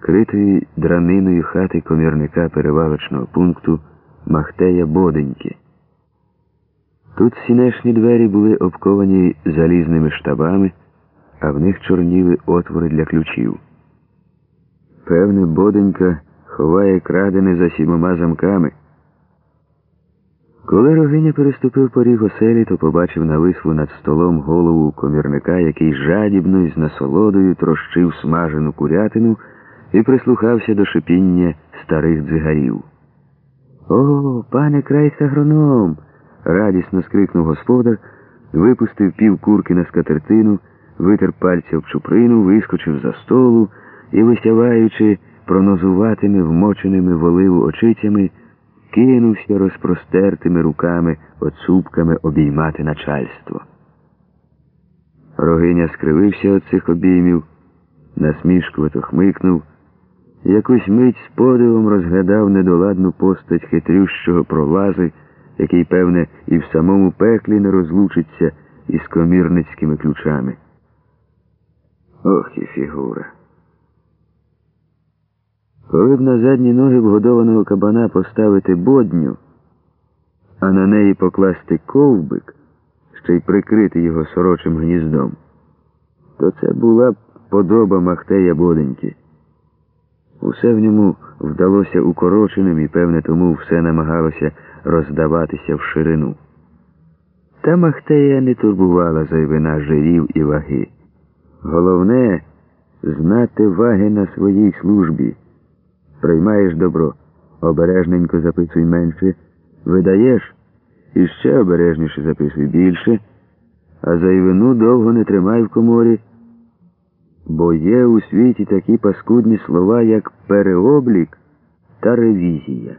критої драниною хати комірника перевалочного пункту Махтея Боденьки. Тут сінешні двері були обковані залізними штабами, а в них чорніли отвори для ключів. Певне, Боденька ховає крадене за сімома замками. Коли Рогиня переступив поріг оселі, то побачив навислу над столом голову комірника, який жадібно і з насолодою трощив смажену курятину і прислухався до шипіння старих дзигарів. О, пане крайсь агроном. радісно скрикнув господар, випустив пів курки на скатертину, витер пальця в чуприну, вискочив за столу і, висяваючи пронозуватими, вмоченими в оливу очицями, кинувся розпростертими руками, оцупками обіймати начальство. Рогиня скривився від цих обіймів, насмішкувато хмикнув, якусь мить з подивом розглядав недоладну постать хитрющого пролази, який, певне, і в самому пеклі не розлучиться із комірницькими ключами. Ох і фігура. Коли б на задні ноги вгодованого кабана поставити бодню, а на неї покласти ковбик, ще й прикрити його сорочим гніздом, то це була б подоба Махтея Боденьки. Усе в ньому вдалося укороченим і, певне, тому все намагалося роздаватися в ширину. Та Махтея не турбувала зайвина жирів і ваги. Головне знати ваги на своїй службі. Приймаєш добро, обережненько записуй менше, видаєш і ще обережніше записуй більше, а зайвину довго не тримай в коморі, бо є у світі такі паскудні слова, як переоблік та ревізія.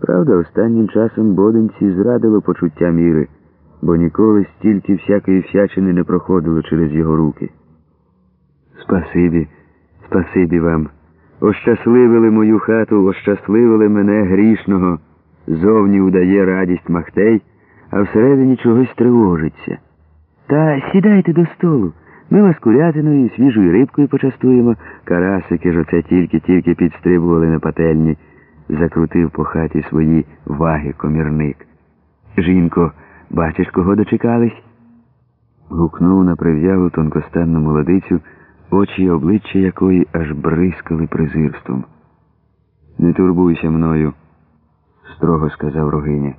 Правда, останнім часом боденці зрадило почуття міри, бо ніколи стільки всякої всячини не проходило через його руки. Спасибі, спасибі вам. Ощасливили мою хату, ощасливили мене грішного. Зовні удає радість Махтей, а всередині чогось тривожиться. Та сідайте до столу. Ми вас курятиною і свіжою рибкою почастуємо. Карасики ж оце тільки-тільки підстрибували на пательні, закрутив по хаті свої ваги комірник. Жінко, бачиш, кого дочекались? Гукнув на прив'ялу тонкостанну молодицю очі й обличчя якої аж бризкали презирством. Не турбуйся мною, строго сказав Рогиня.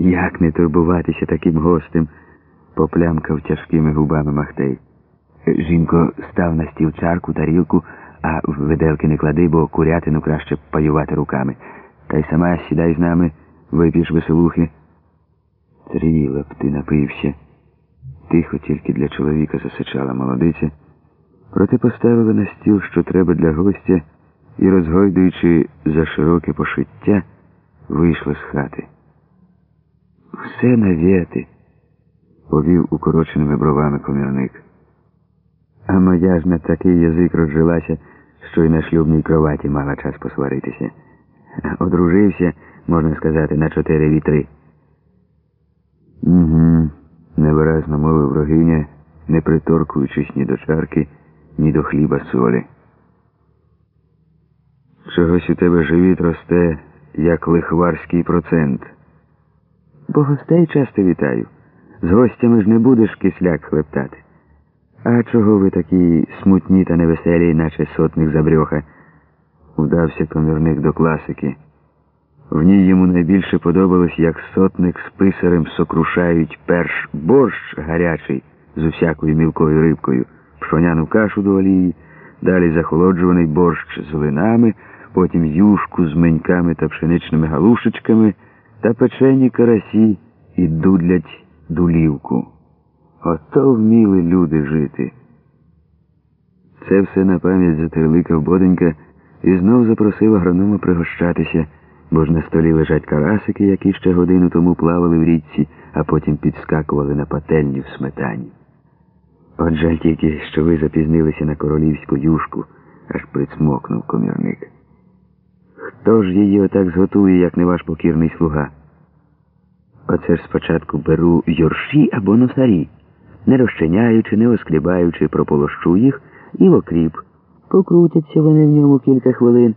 Як не турбуватися таким гостем? Поплямкав тяжкими губами Махтей. Жінко, став на стіл чарку, тарілку, а в виделки не клади, бо курятину краще паювати руками. Та й сама сідай з нами, вип'єш веселухи. Тріла б ти напився. Тихо тільки для чоловіка засичала молодиця. Проте поставили на стіл, що треба для гостя, і, розгойдуючи за широке пошиття, вийшла з хати. Все навіти, повів укороченими бровами комірник. А моя ж на такий язик розжилася, що й на шлюбній кроваті мала час посваритися. Одружився, можна сказати, на чотири вітри. Угу, невиразно мовив рогиня, не приторкуючись ні до чарки ні до хліба солі. Чогось у тебе живіт росте, як лихварський процент. Бо гостей часто вітаю. З гостями ж не будеш кисляк хлептати. А чого ви такі смутні та невеселі, наче сотник забрьоха? Удався комірник до класики. В ній йому найбільше подобалось, як сотник з писарем сокрушають перш борщ гарячий з усякою мілкою рибкою пшоняну кашу до олії, далі захолоджуваний борщ з линами, потім юшку з меньками та пшеничними галушечками та печені карасі і дудлять дулівку. Ото вміли люди жити. Це все на пам'ять затерликав боденька і знов запросив агронома пригощатися, бо ж на столі лежать карасики, які ще годину тому плавали в річці, а потім підскакували на пательні в сметані. От жаль тільки, що ви запізнилися на королівську юшку, аж прицмокнув комірник. Хто ж її отак зготує, як не ваш покірний слуга? Оце ж спочатку беру йорші або носарі, не розчиняючи, не осклібаючи, прополощу їх і в окріп, Покрутяться вони в ньому кілька хвилин.